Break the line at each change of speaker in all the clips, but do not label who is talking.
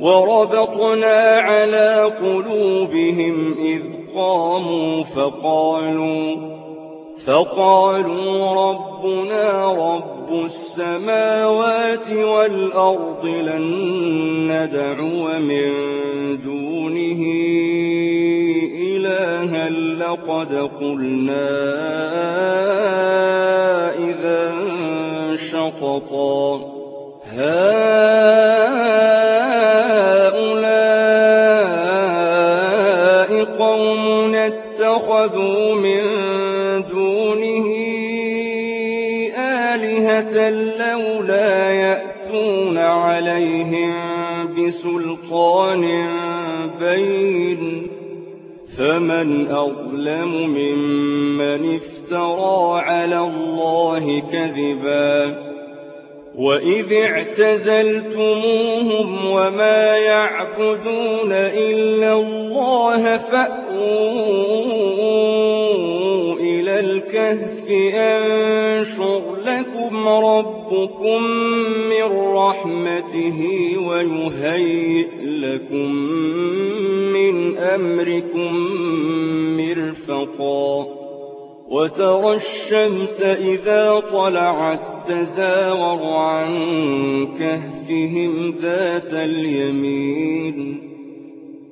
وربطنا على قلوبهم إذ قاموا فقالوا فقالوا ربنا رب السماوات والأرض لن ندعو من دونه إلها لقد قلنا إذا شططا. هؤلاء آلهة لولا يأتون عليهم بسلطان بين فمن أظلم ممن افترى على الله كذبا وإذ اعتزلتموهم وما يعبدون إلا الله فأووا إلى الكهف أنشر ربكم من رحمته ويهيئ لكم من أمركم مرفقا. وترى الشمس إذا طلعت تزاور عن كهفهم ذات اليمين.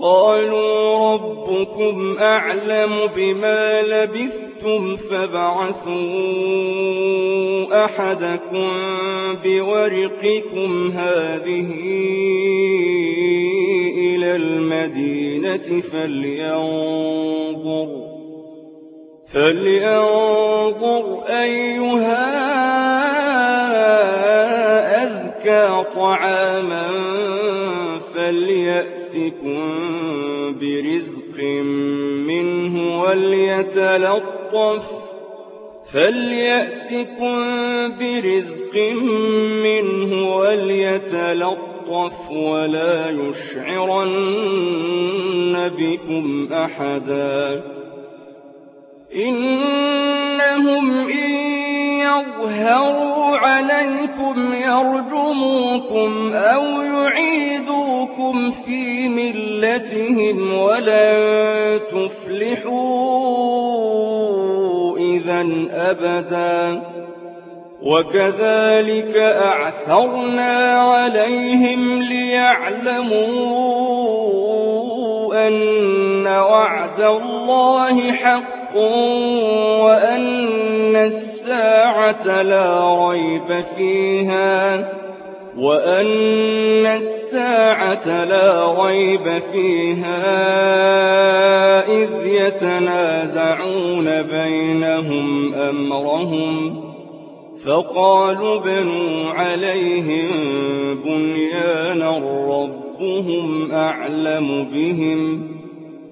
قالوا ربكم أعلم بما لبثتم فابعثوا أحدكم بورقكم هذه إلى المدينة فلينظر فلينظر أيها طعاما فليأتكم برزق منه وليتلطف فليأتكم برزق منه وليتلطف ولا يشعرن بكم أحدا إنهم إن يظهروا عليكم يرجموكم أو يعيدوكم في ملتهم ولن تفلحوا إذا أبدا. وكذلك أعثرنا عليهم ليعلموا أن وعد الله حق وأن الساعة لا ريب فيها وأن الساعة لا ريب فيها إذ يتنازعون بينهم أمرهم فقالوا ابنوا عليهم بنيانا ربهم أعلم بهم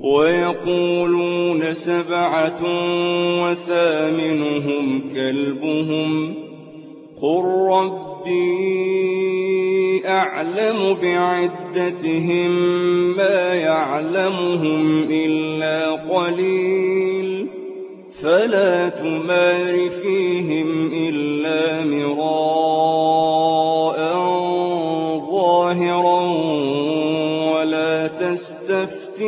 ويقولون سبعة وثامنهم كلبهم قل ربي أعلم بعدتهم ما يعلمهم إلا قليل فلا تمار فيهم إلا مراء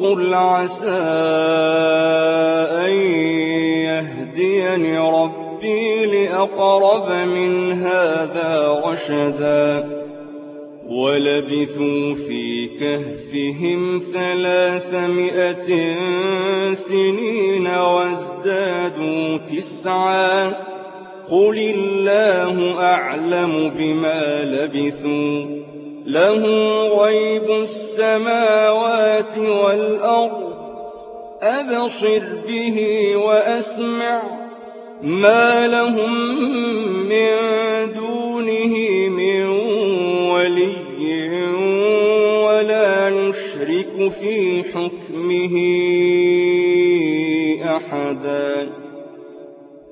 وقل عسى أن يهديني ربي لأقرب من هذا رشدا. ولبثوا في كهفهم ثلاثمائة سنين وازدادوا تسعا. قل الله أعلم بما لبثوا. له غيب السماوات والأرض. أبصر به وأسمع ما لهم من دونه من ولي ولا نشرك في حكمه أحدا.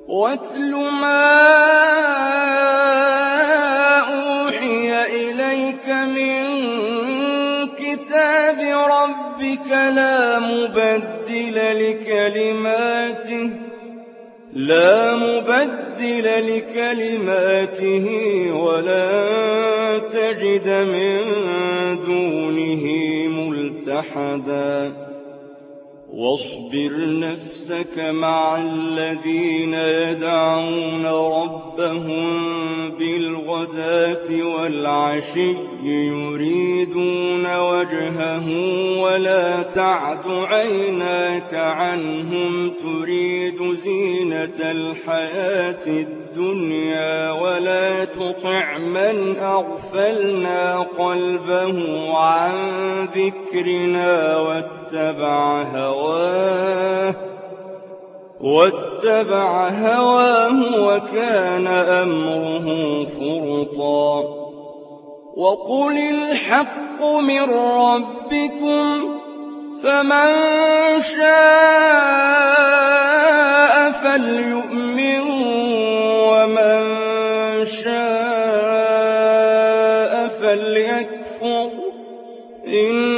واتل ما رَبِّكَ لَا مُبَدِّلَ لِكَلِمَاتِهِ لا مبدل لكلماته ولن تجد من دونه ملتحدا. واصبر نفسك مع الذين يدعون ربهم بالغداة والعشي يريدون وجهه ولا تعد عيناك عنهم تريد زينة الحياة الدنيا ولا تطع من أغفلنا قلبه عن ذكرنا واتبع هواه واتبع هواه وكان أمره فرطا. وقل الحق من ربكم فمن شاء فليؤمن ومن شاء فليكفر. إنا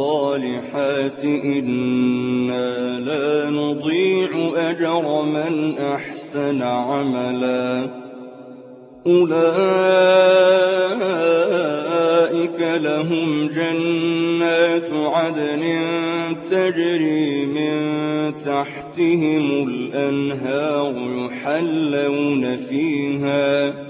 الصالحات إنا لا نضيع أجر من أحسن عملا. أولئك لهم جنات عدن تجري من تحتهم الأنهار يحلون فيها.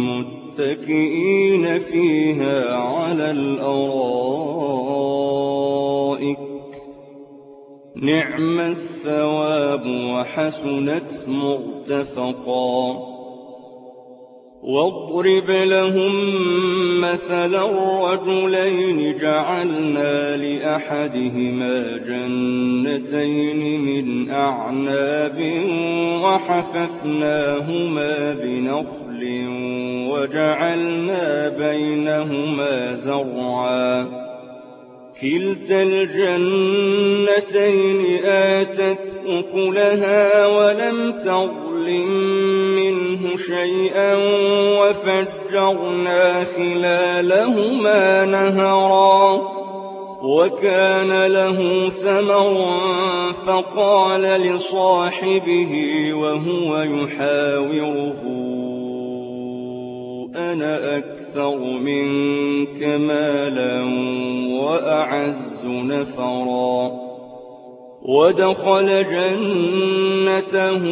متكئين فيها على الأرائك نعم الثواب وحسنت مرتفقا واضرب لهم مثلا الرجلين جعلنا لأحدهما جنتين من أعناب وحففناهما بنخل وجعلنا بينهما زرعا. كلتا الجنتين آتت أكلها ولم تظلم منه شيئا وفجرنا خلالهما نهرا. وكان له ثمر فقال لصاحبه وهو يحاوره. أنا أكثر منك مالا وأعز نفرا. ودخل جنته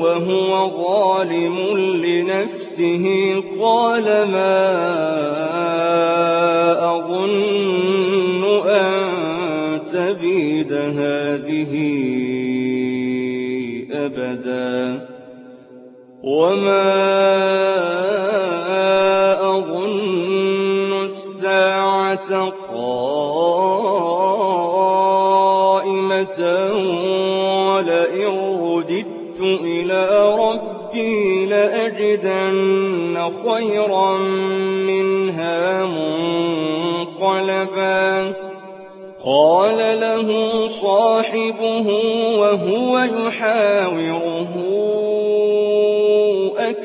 وهو ظالم لنفسه. قال ما أظن أن تبيد هذه أبدا. وما قائمة ولئن رددت إلى ربي لأجدن خيرا منها منقلبا. قال له صاحبه وهو يحاوره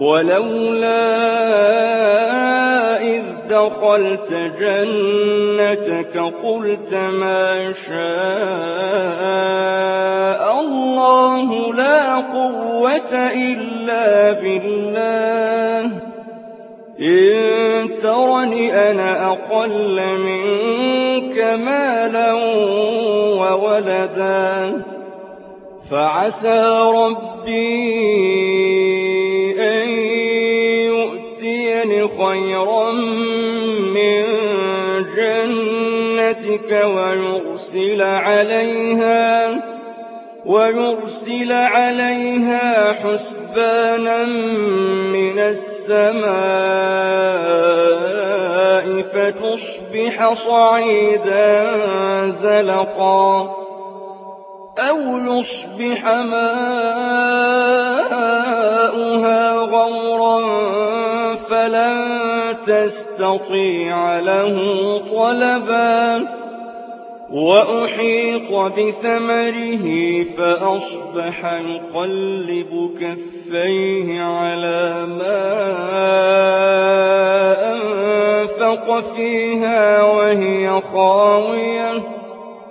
ولولا إذ دخلت جنتك قلت ما شاء الله لا قوة إلا بالله. إن ترني أنا أقل منك مالا وولدا. فعسى ربي خيرا من جنتك ويرسل عليها حسبانا من السماء فتصبح صعيدا زلقا أو يصبح ماؤها غورا فلن تستطيع له طلبا وأحيط بثمره فأصبح يقلب كفيه على ما أنفق فيها وهي خاوية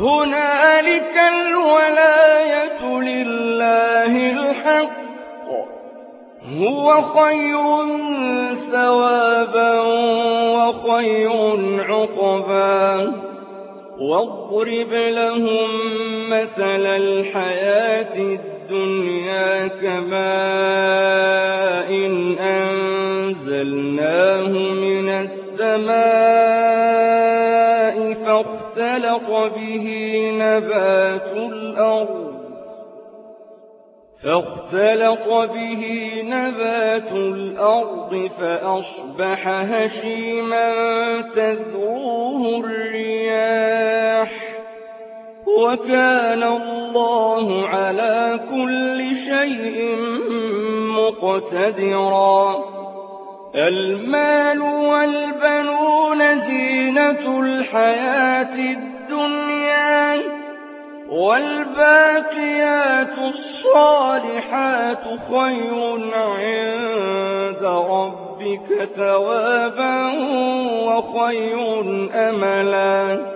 هنالك الولاية لله الحق هو خير ثوابا وخير عقبا واضرب لهم مثل الحياة الدنيا كماء أنزلناه من السماء فاختلط به نبات الأرض. فاختلط به نبات الأرض فأصبح هشيما تذروه الرياح. وكان الله على كل شيء مقتدرا. المال والبنون زينة الحياة الدنيا والباقيات الصالحات خير عند ربك ثوابا وخير أملا.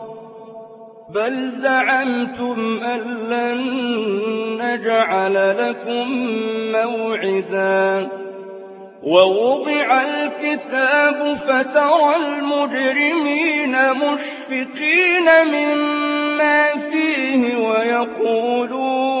بل زعمتم أن لن نجعل لكم موعدا ووضع الكتاب فترى المجرمين مشفقين مما فيه ويقولون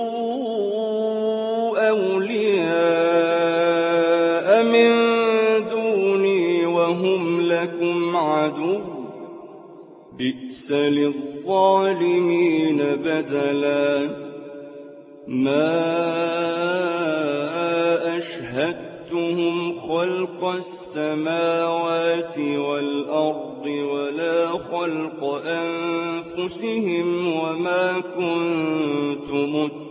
أَوْلِيَاءَ مِن دُونِي وَهُمْ لَكُمْ عَدُوٌّ ۚ. بِئْسَ لِلظَّالِمِينَ بَدَلًا. مَّا أَشْهَدتُّهُمْ خَلْقَ السَّمَاوَاتِ وَالْأَرْضِ وَلَا خَلْقَ أَنفُسِهِمْ وَمَا كُنتُ مُتَّخِذَ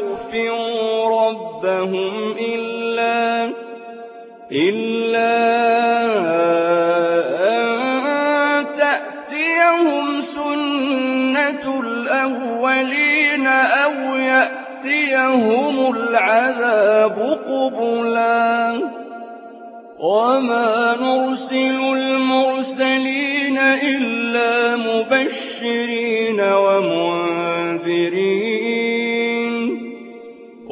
وَيَسْتَغْفِرُوا رَبَّهُمْ إِلَّا أَن تَأْتِيَهُمْ سُنَّةُ الْأَوَّلِينَ أَوْ يَأْتِيَهُمُ الْعَذَابُ قُبُلًا. وَمَا نُرْسِلُ الْمُرْسَلِينَ إِلَّا مُبَشِّرِينَ وَمُنذِرِينَ ۖ.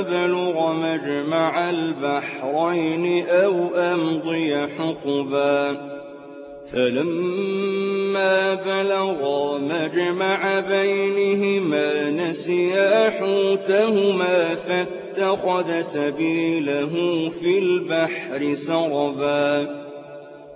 أَبْلُغَ مَجْمَعَ الْبَحْرَيْنِ أَوْ أَمْضِيَ حُقُبًا. فَلَمَّا بَلَغَا مَجْمَعَ بَيْنِهِمَا نَسِيَا حُوتَهُمَا فَاتَّخَذَ سَبِيلَهُ فِي الْبَحْرِ سَرَبًا.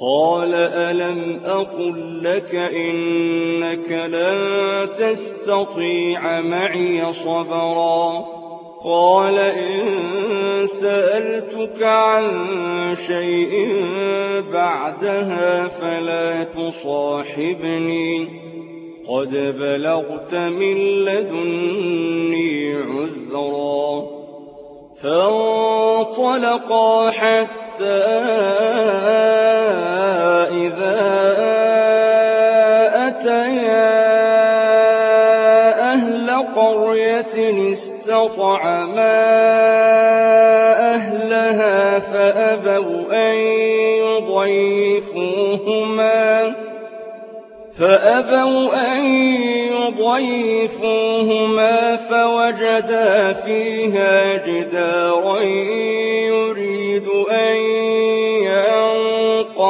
قال ألم أقل لك إنك لن تستطيع معي صبرا قال إن سألتك عن شيء بعدها فلا تصاحبني قد بلغت من لدني عذرا فانطلقا حتى إذا أتيا أهل قرية استطعما أهلها فأبوا أن يضيفوهما فوجدا فيها جدارا يريد أن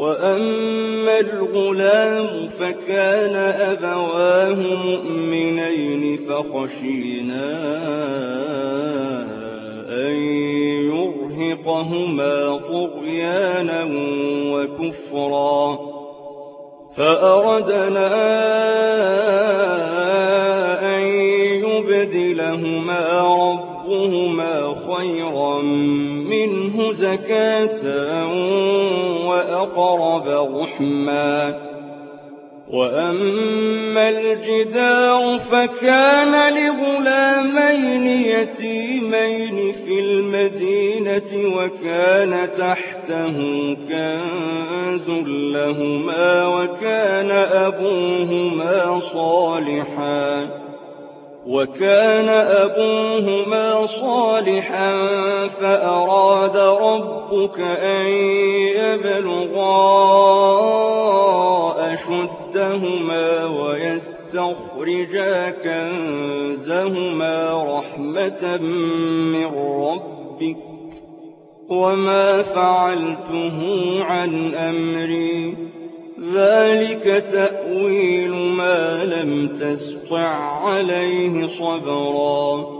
وأما الغلام فكان أبواه مؤمنين فخشينا أن يرهقهما طغيانا وكفرا فأردنا أن يبدلهما ربهما خيرا منه زكاة وأقرب رحما. وأما الجدار فكان لغلامين يتيمين في المدينة وكان تحته كنز لهما وكان أبوهما صالحا. وكان أبوهما صالحا فأراد ربك أن يبلغا أشدهما ويستخرجا كنزهما رحمة من ربك وما فعلته عن أمري. ذلك تأويل ما لم تسطع عليه صبرا.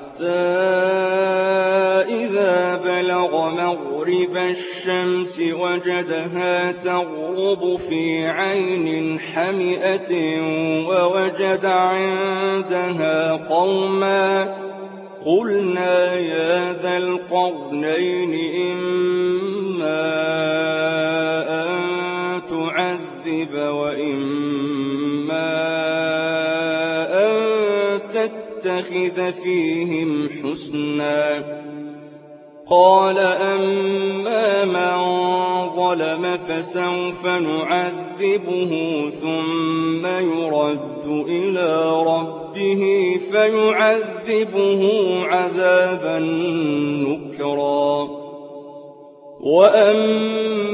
إذا بلغ مغرب الشمس وجدها تغرب في عين حمئة ووجد عندها قوما قلنا يا ذا القرنين إما أن تعذب وإما تتخذ فيهم حسنا. قال أما من ظلم فسوف نعذبه ثم يرد إلى ربه فيعذبه عذابا نكرا.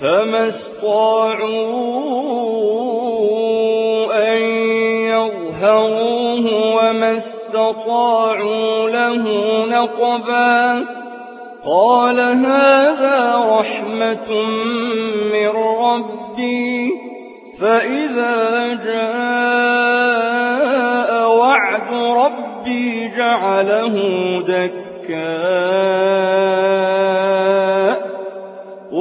فما استطاعوا أن يظهروه وما استطاعوا له نقبا قال هذا رحمة من ربي فإذا جاء وعد ربي جعله دكاء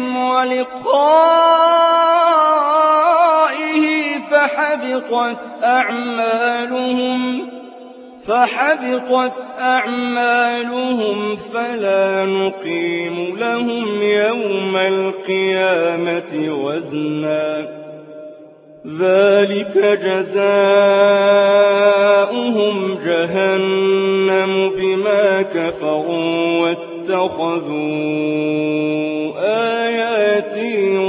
ولقائه فحبطت أعمالهم فحبطت أعمالهم فلا نقيم لهم يوم القيامة وزنا ذلك جزاؤهم جهنم بما كفروا واتخذوا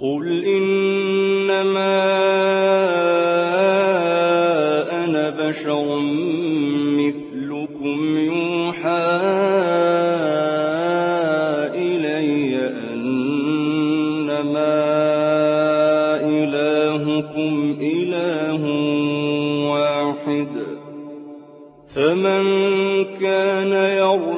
قل إنما أنا بشر مثلكم يوحى إلي أنما إلهكم إله واحد فمن كان يرجو